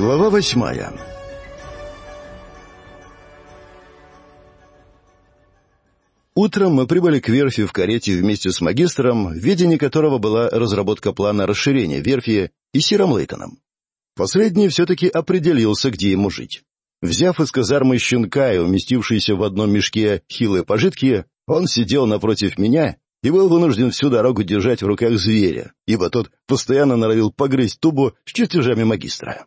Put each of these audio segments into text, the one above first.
Глава восьмая Утром мы прибыли к верфи в карете вместе с магистром, в ведении которого была разработка плана расширения верфи и Сиром Лейтоном. Последний все-таки определился, где ему жить. Взяв из казармы щенка и уместившийся в одном мешке хилые пожитки, он сидел напротив меня и был вынужден всю дорогу держать в руках зверя, ибо тот постоянно норовил погрызть тубу с чертежами магистра.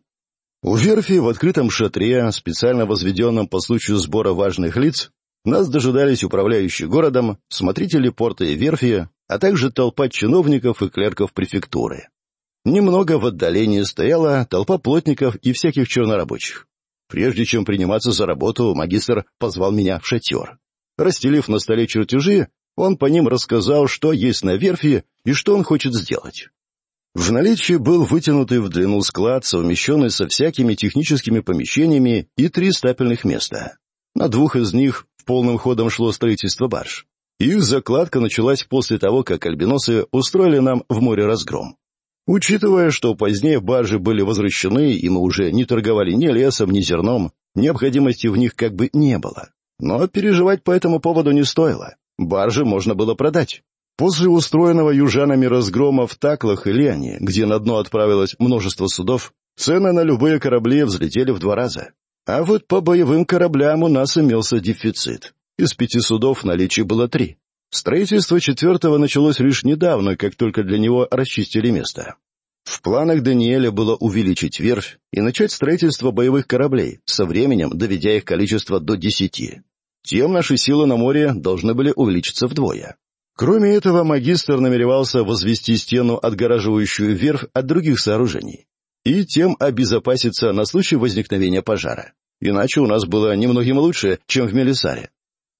У верфи в открытом шатре, специально возведенном по случаю сбора важных лиц, нас дожидались управляющий городом, смотрители порта и верфи, а также толпа чиновников и клерков префектуры. Немного в отдалении стояла толпа плотников и всяких чернорабочих. Прежде чем приниматься за работу, магистр позвал меня в шатер. Расстелив на столе В наличии был вытянутый в длину склад, совмещенный со всякими техническими помещениями и три стапельных места. На двух из них полным ходом шло строительство барж. Их закладка началась после того, как альбиносы устроили нам в море разгром. Учитывая, что позднее баржи были возвращены, и мы уже не торговали ни лесом, ни зерном, необходимости в них как бы не было. Но переживать по этому поводу не стоило. Баржи можно было продать. После устроенного южанами разгрома в Таклах и Лене, где на дно отправилось множество судов, цены на любые корабли взлетели в два раза. А вот по боевым кораблям у нас имелся дефицит. Из пяти судов в наличии было три. Строительство четвертого началось лишь недавно, как только для него расчистили место. В планах Даниэля было увеличить верфь и начать строительство боевых кораблей, со временем доведя их количество до десяти. Тем наши силы на море должны были увеличиться вдвое. Кроме этого, магистр намеревался возвести стену, отгораживающую верфь от других сооружений, и тем обезопаситься на случай возникновения пожара. Иначе у нас было немногим лучше, чем в Мелисаре.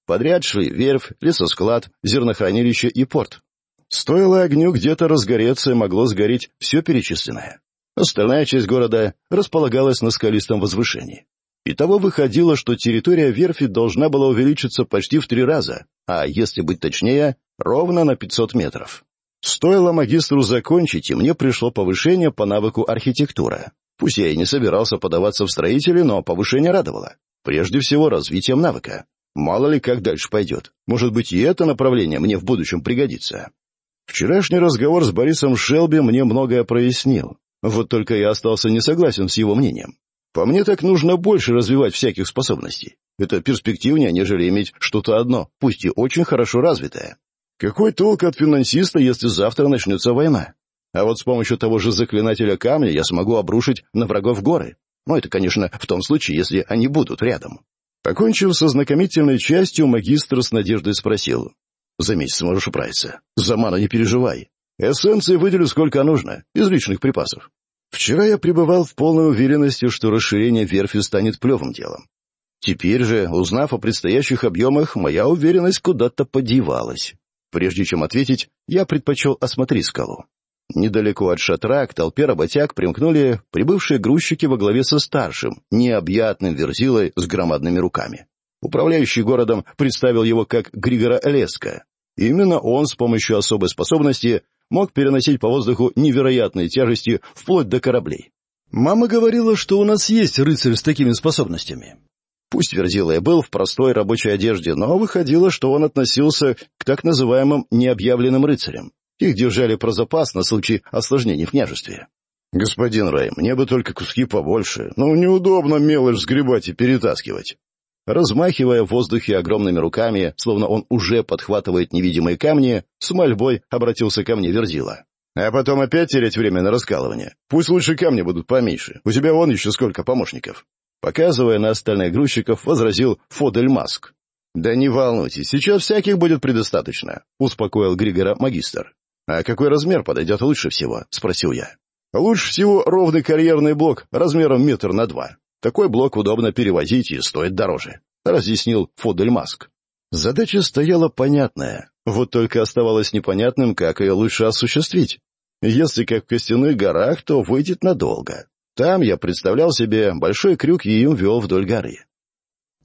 Подряд шли верфь, лесосклад, зернохранилище и порт. Стоило огню где-то разгореться, могло сгореть все перечисленное. Остальная часть города располагалась на скалистом возвышении. Итого выходило, что территория верфи должна была увеличиться почти в три раза, а если быть точнее, ровно на 500 метров. Стоило магистру закончить, и мне пришло повышение по навыку архитектура. Пусть я и не собирался подаваться в строители, но повышение радовало. Прежде всего, развитием навыка. Мало ли, как дальше пойдет. Может быть, и это направление мне в будущем пригодится. Вчерашний разговор с Борисом Шелби мне многое прояснил. Вот только я остался не согласен с его мнением. По мне, так нужно больше развивать всяких способностей. Это перспективнее, нежели иметь что-то одно, пусть и очень хорошо развитое. Какой толк от финансиста, если завтра начнется война? А вот с помощью того же заклинателя камня я смогу обрушить на врагов горы. Но ну, это, конечно, в том случае, если они будут рядом. Покончив со знакомительной частью, магистр с надеждой спросил. «За месяц сможешь управиться. За ману не переживай. Эссенции выделю сколько нужно, из личных припасов. Вчера я пребывал в полной уверенности, что расширение верфи станет плевым делом. Теперь же, узнав о предстоящих объемах, моя уверенность куда-то подевалась. Прежде чем ответить, я предпочел осмотреть скалу. Недалеко от шатра к толпе работяг примкнули прибывшие грузчики во главе со старшим, необъятным верзилой с громадными руками. Управляющий городом представил его как Григора Леска. Именно он с помощью особой способности мог переносить по воздуху невероятные тяжести вплоть до кораблей. Мама говорила, что у нас есть рыцарь с такими способностями. Пусть Верзилая был в простой рабочей одежде, но выходило, что он относился к так называемым необъявленным рыцарям. Их держали про запас на случай осложнений в княжестве. «Господин Рай, мне бы только куски побольше. Ну, неудобно мелочь сгребать и перетаскивать». Размахивая в воздухе огромными руками, словно он уже подхватывает невидимые камни, с мольбой обратился ко мне Верзила. «А потом опять терять время на раскалывание. Пусть лучше камни будут поменьше. У тебя вон еще сколько помощников». Показывая на остальных Такой блок удобно перевозить и стоит дороже», — разъяснил Фудель Маск. Задача стояла понятная, вот только оставалось непонятным, как ее лучше осуществить. Если как в костяных горах, то выйдет надолго. Там я представлял себе большой крюк и им вел вдоль горы.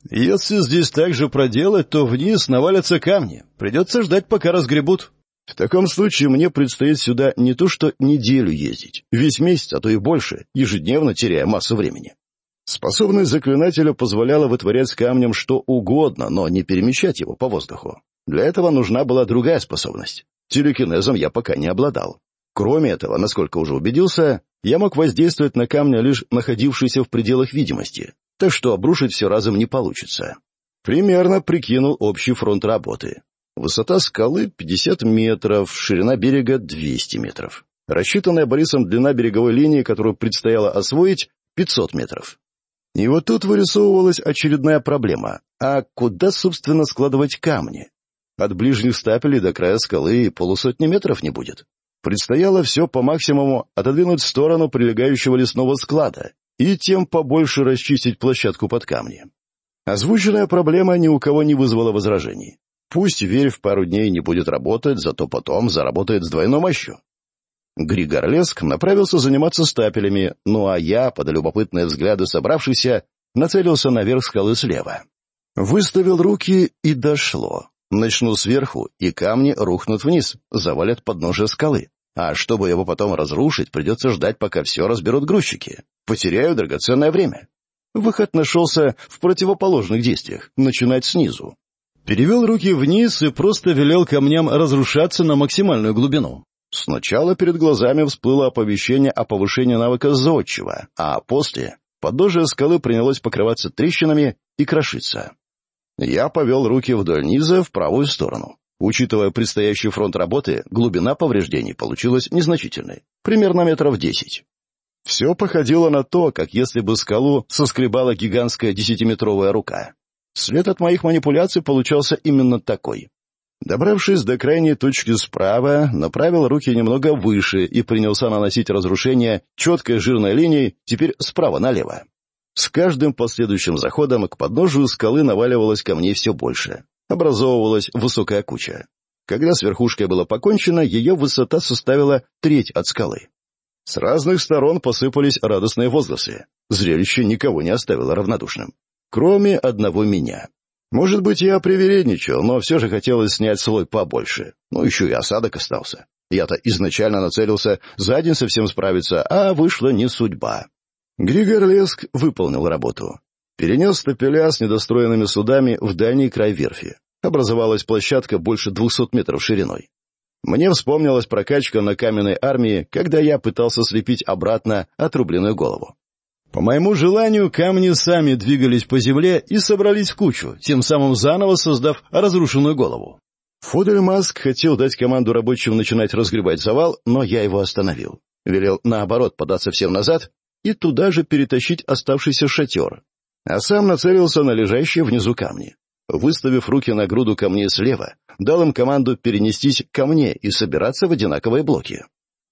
Если здесь так же проделать, то вниз навалятся камни. Придется ждать, пока разгребут. В таком случае мне предстоит сюда не то что неделю ездить, весь месяц, а то и больше, ежедневно теряя массу времени. Способность заклинателя позволяла вытворять с камнем что угодно, но не перемещать его по воздуху. Для этого нужна была другая способность. Телекинезом я пока не обладал. Кроме этого, насколько уже убедился, я мог воздействовать на камня, лишь находившийся в пределах видимости, так что обрушить все разом не получится. Примерно прикинул общий фронт работы. Высота скалы 50 метров, ширина берега 200 метров. Рассчитанная Борисом длина береговой линии, которую предстояло освоить, 500 метров. И вот тут вырисовывалась очередная проблема. А куда, собственно, складывать камни? От ближних стапелей до края скалы полусотни метров не будет. Предстояло все по максимуму отодвинуть в сторону прилегающего лесного склада и тем побольше расчистить площадку под камни. Озвученная проблема ни у кого не вызвала возражений. Пусть верь в пару дней не будет работать, зато потом заработает с двойной мощью. Григор Леск направился заниматься стапелями, ну а я, под любопытные взгляды собравшийся, нацелился наверх скалы слева. Выставил руки, и дошло. Начну сверху, и камни рухнут вниз, завалят подножие скалы. А чтобы его потом разрушить, придется ждать, пока все разберут грузчики. Потеряю драгоценное время. Выход нашелся в противоположных действиях, начинать снизу. Перевел руки вниз и просто велел камням разрушаться на максимальную глубину. Сначала перед глазами всплыло оповещение о повышении навыка зодчего, а после подножие скалы принялось покрываться трещинами и крошиться. Я повел руки вдоль низа в правую сторону. Учитывая предстоящий фронт работы, глубина повреждений получилась незначительной, примерно метров десять. Все походило на то, как если бы скалу соскребала гигантская десятиметровая рука. След от моих манипуляций получался именно такой. Добравшись до крайней точки справа, направил руки немного выше и принялся наносить разрушение четкой жирной линией, теперь справа налево. С каждым последующим заходом к подножию скалы наваливалось камней все больше. Образовывалась высокая куча. Когда с верхушкой было покончено, ее высота составила треть от скалы. С разных сторон посыпались радостные возгласы. Зрелище никого не оставило равнодушным. Кроме одного меня. Может быть, я привередничал, но все же хотелось снять слой побольше. Ну, еще и осадок остался. Я-то изначально нацелился за день совсем справиться, а вышла не судьба. Григор Леск выполнил работу. Перенес топеля с недостроенными судами в дальний край верфи. Образовалась площадка больше двухсот метров шириной. Мне вспомнилась прокачка на каменной армии, когда я пытался слепить обратно отрубленную голову. По-моему желанию камни сами двигались по земле и собрались в кучу, тем самым заново создав разрушенную голову. Фодель хотел дать команду рабочим начинать разгребать завал, но я его остановил. Велел, наоборот, податься всем назад и туда же перетащить оставшийся шатер, а сам нацелился на лежащие внизу камни. Выставив руки на груду камней слева, дал им команду перенестись ко мне и собираться в одинаковые блоки.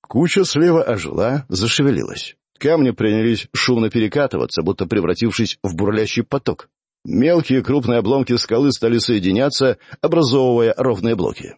Куча слева ожила, зашевелилась. Камни принялись шумно перекатываться, будто превратившись в бурлящий поток. Мелкие крупные обломки скалы стали соединяться, образовывая ровные блоки.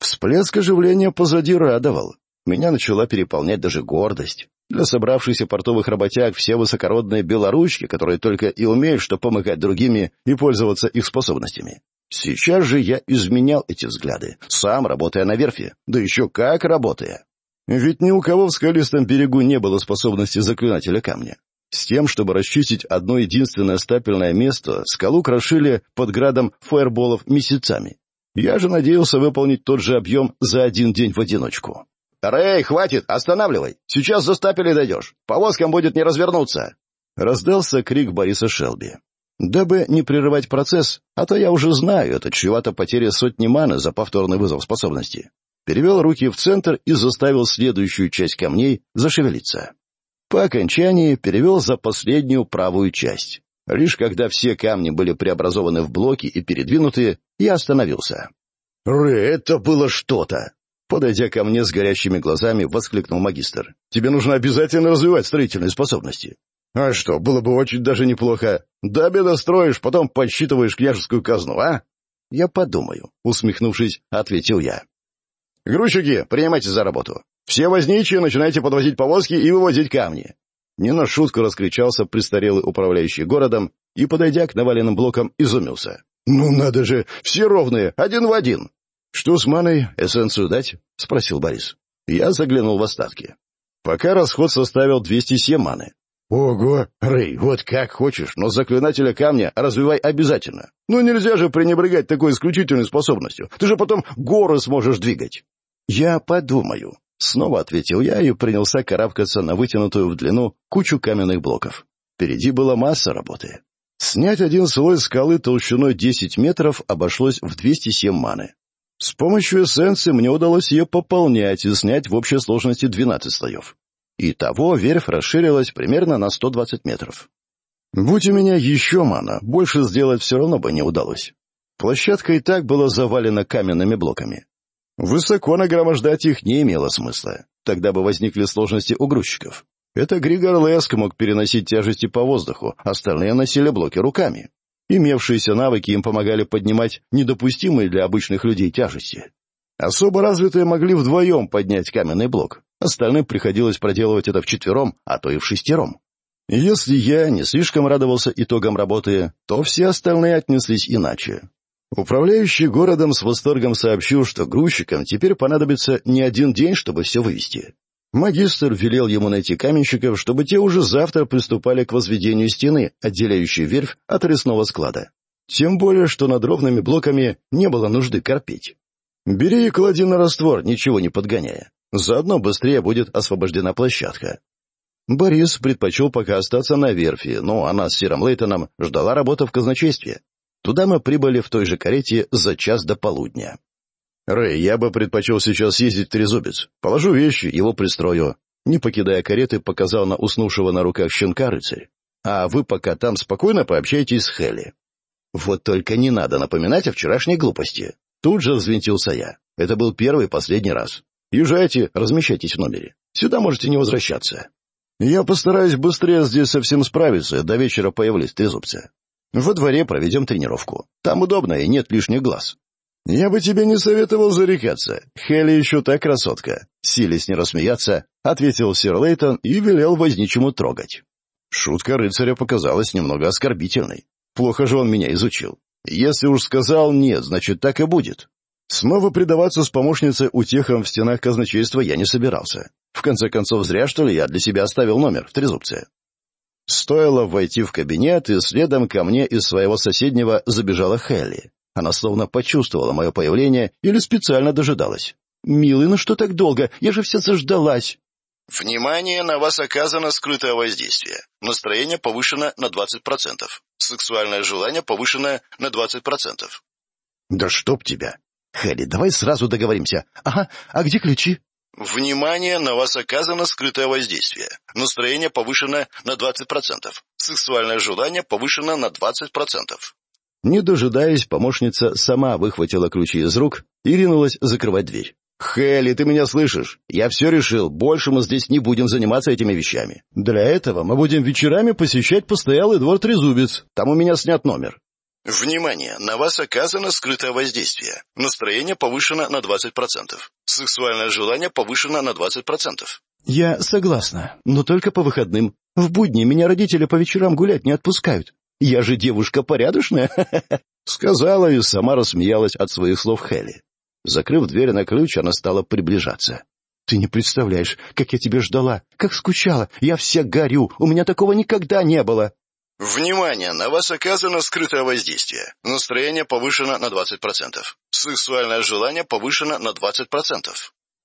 Всплеск оживления позади радовал. Меня начала переполнять даже гордость. Для собравшихся портовых работяг все высокородные белоручки, которые только и умеют что помогать другими и пользоваться их способностями. Сейчас же я изменял эти взгляды, сам работая на верфи, да еще как работая. Ведь ни у кого в скалистом берегу не было способности заклинателя камня. С тем, чтобы расчистить одно единственное стапельное место, скалу крошили под градом фаерболов месяцами. Я же надеялся выполнить тот же объем за один день в одиночку. «Рэй, хватит! Останавливай! Сейчас за стапели дойдешь! Повозкам будет не развернуться!» Раздался крик Бориса Шелби. Дабы не прерывать процесс, а то я уже знаю, это чревато потеря сотни маны за повторный вызов способности перевел руки в центр и заставил следующую часть камней зашевелиться. По окончании перевел за последнюю правую часть. Лишь когда все камни были преобразованы в блоки и передвинуты, я остановился. «Ры, это было что-то!» Подойдя ко мне с горящими глазами, воскликнул магистр. «Тебе нужно обязательно развивать строительные способности». «А что, было бы очень даже неплохо. да обеда строишь, потом подсчитываешь княжескую казну, а?» «Я подумаю», — усмехнувшись, ответил я. Грузчики, принимайте за работу. Все возничие начинайте подвозить повозки и вывозить камни. Не на шутку раскричался престарелый управляющий городом и, подойдя к наваленным блокам, изумился. «Ну надо же, все ровные, один в один!» «Что с маной, эссенцию дать?» — спросил Борис. Я заглянул в остатки. Пока расход составил 207 маны, «Ого, Рэй, вот как хочешь, но заклинателя камня развивай обязательно. Ну нельзя же пренебрегать такой исключительной способностью. Ты же потом горы сможешь двигать». «Я подумаю», — снова ответил я и принялся карабкаться на вытянутую в длину кучу каменных блоков. Впереди была масса работы. Снять один слой скалы толщиной 10 метров обошлось в 207 маны. С помощью эссенции мне удалось ее пополнять и снять в общей сложности 12 слоев. Итого верфь расширилась примерно на 120 метров. Будь у меня еще мана, больше сделать все равно бы не удалось. Площадка и так была завалена каменными блоками. Высоко нагромождать их не имело смысла. Тогда бы возникли сложности у грузчиков. Это Григор Леск мог переносить тяжести по воздуху, остальные носили блоки руками. Имевшиеся навыки им помогали поднимать недопустимые для обычных людей тяжести. Особо развитые могли вдвоем поднять каменный блок, Остальным приходилось проделывать это вчетвером, а то и вшестером. Если я не слишком радовался итогам работы, то все остальные отнеслись иначе. Управляющий городом с восторгом сообщил, что грузчикам теперь понадобится не один день, чтобы все вывести. Магистр велел ему найти каменщиков, чтобы те уже завтра приступали к возведению стены, отделяющей верфь от лесного склада. Тем более, что над ровными блоками не было нужды корпеть. «Бери и клади на раствор, ничего не подгоняя. Заодно быстрее будет освобождена площадка. Борис предпочел пока остаться на верфи, но она с Сиром Лейтоном ждала работа в казначействе. Туда мы прибыли в той же карете за час до полудня. «Рэй, я бы предпочел сейчас ездить в Трезубец. Положу вещи, его пристрою». Не покидая кареты, показал на уснувшего на руках щенка рыцарь. «А вы пока там спокойно пообщайтесь с Хелли». «Вот только не надо напоминать о вчерашней глупости». Тут же взвинтился я. Это был первый последний раз. Езжайте, размещайтесь в номере. Сюда можете не возвращаться. Я постараюсь быстрее здесь со всем справиться, до вечера появлюсь трезубцы. Во дворе проведем тренировку. Там удобно и нет лишних глаз. Я бы тебе не советовал зарекаться. Хелли еще та красотка. Сились не рассмеяться, ответил сэр Лейтон и велел возничему трогать. Шутка рыцаря показалась немного оскорбительной. Плохо же он меня изучил. Если уж сказал «нет», значит, так и будет. Снова предаваться с помощницей утехам в стенах казначейства я не собирался. В конце концов, зря, что ли, я для себя оставил номер в трезубце. Стоило войти в кабинет, и следом ко мне из своего соседнего забежала Хелли. Она словно почувствовала мое появление или специально дожидалась. «Милый, ну что так долго? Я же вся заждалась!» «Внимание, на вас оказано скрытое воздействие. Настроение повышено на 20%. Сексуальное желание повышено на 20%. «Да чтоб тебя!» Хелли, давай сразу договоримся. Ага, а где ключи? Внимание, на вас оказано скрытое воздействие. Настроение повышено на 20%. Сексуальное желание повышено на 20%. Не дожидаясь, помощница сама выхватила ключи из рук и ринулась закрывать дверь. «Хелли, ты меня слышишь? Я все решил. Больше мы здесь не будем заниматься этими вещами. Для этого мы будем вечерами посещать постоялый двор Трезубец. Там у меня снят номер. Внимание! На вас оказано скрытое воздействие. Настроение повышено на 20%. Сексуальное желание повышено на 20%. Я согласна, но только по выходным. В будни меня родители по вечерам гулять не отпускают. Я же девушка порядочная, сказала и сама рассмеялась от своих слов Хелли. Закрыв дверь на ключ, она стала приближаться. Ты не представляешь, как я тебя ждала, как скучала. Я вся горю, у меня такого никогда не было. Внимание! На вас оказано скрытое воздействие. Настроение повышено на 20%. Сексуальное желание повышено на 20%.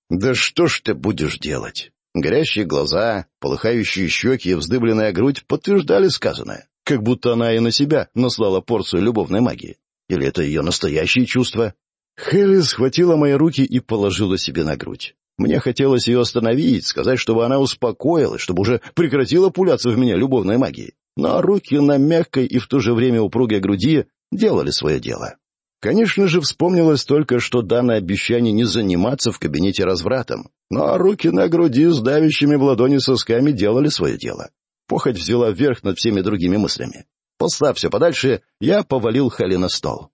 Да что ж ты будешь делать? Горящие глаза, полыхающие щеки и вздыбленная грудь подтверждали сказанное, как будто она и на себя наслала порцию любовной магии. Или это ее настоящие чувства? Хелли схватила мои руки и положила себе на грудь. Мне хотелось ее остановить, сказать, чтобы она успокоилась, чтобы уже прекратила пуляться в меня любовной магией но руки на мягкой и в то же время упругой груди делали свое дело. Конечно же, вспомнилось только, что данное обещание не заниматься в кабинете развратом, но руки на груди с давящими в ладони сосками делали свое дело. Похоть взяла верх над всеми другими мыслями. Послав все подальше, я повалил Хали на стол.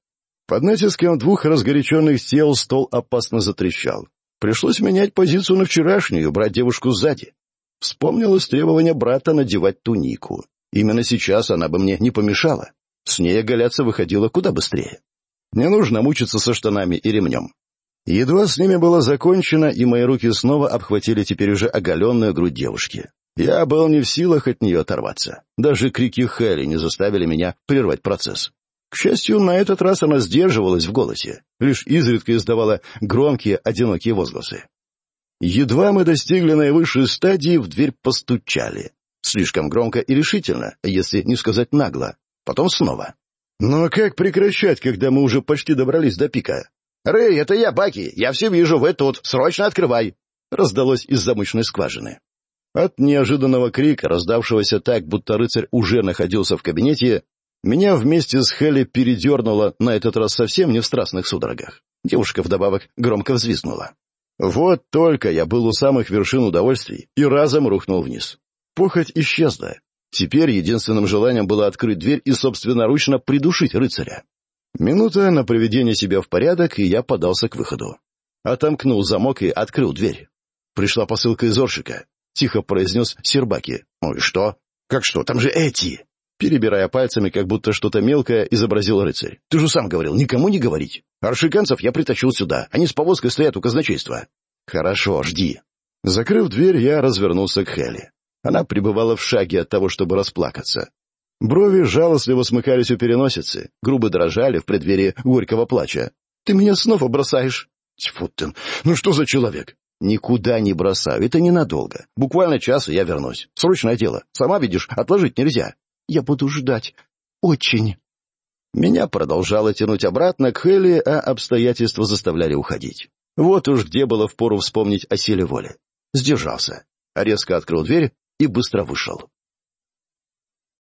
Под натиском двух разгоряченных тел стол опасно затрещал. Пришлось менять позицию на вчерашнюю, брать девушку сзади. Вспомнилось требование брата надевать тунику. Именно сейчас она бы мне не помешала. С ней оголяться выходило куда быстрее. Не нужно мучиться со штанами и ремнем. Едва с ними было закончено, и мои руки снова обхватили теперь уже оголенную грудь девушки. Я был не в силах от нее оторваться. Даже крики Хелли не заставили меня прервать процесс. К счастью, на этот раз она сдерживалась в голосе, лишь изредка издавала громкие, одинокие возгласы. Едва мы достигли наивысшей стадии, в дверь постучали слишком громко и решительно, если не сказать нагло. Потом снова. «Но «Ну как прекращать, когда мы уже почти добрались до пика?» «Рэй, это я, Баки! Я все вижу, вы тут! Срочно открывай!» Раздалось из замочной скважины. От неожиданного крика, раздавшегося так, будто рыцарь уже находился в кабинете, меня вместе с Хелли передернуло, на этот раз совсем не в страстных судорогах. Девушка вдобавок громко взвизгнула. Вот только я был у самых вершин удовольствий и разом рухнул вниз. Похоть исчезла. Теперь единственным желанием было открыть дверь и собственноручно придушить рыцаря. Минута на приведение себя в порядок, и я подался к выходу. Отомкнул замок и открыл дверь. Пришла посылка из Оршика. Тихо произнес Сербаки. «Ну и что? Как что? Там же эти!» Перебирая пальцами, как будто что-то мелкое, изобразил рыцарь. «Ты же сам говорил, никому не говорить. Аршиканцев я притащил сюда. Они с повозкой стоят у казначейства». «Хорошо, жди». Закрыв дверь, я развернулся к Хелли. Она пребывала в шаге от того, чтобы расплакаться. Брови жалостливо смыкались у переносицы, грубо дрожали в преддверии горького плача. «Ты меня снова бросаешь!» «Тьфу ты! Ну что за человек?» «Никуда не бросаю, это ненадолго. Буквально час, и я вернусь. Срочное дело. Сама видишь, отложить нельзя». «Я буду ждать. Очень». Меня продолжало тянуть обратно к Хелли, а обстоятельства заставляли уходить. Вот уж где было впору вспомнить о силе воли. Сдержался. Резко открыл дверь и быстро вышел.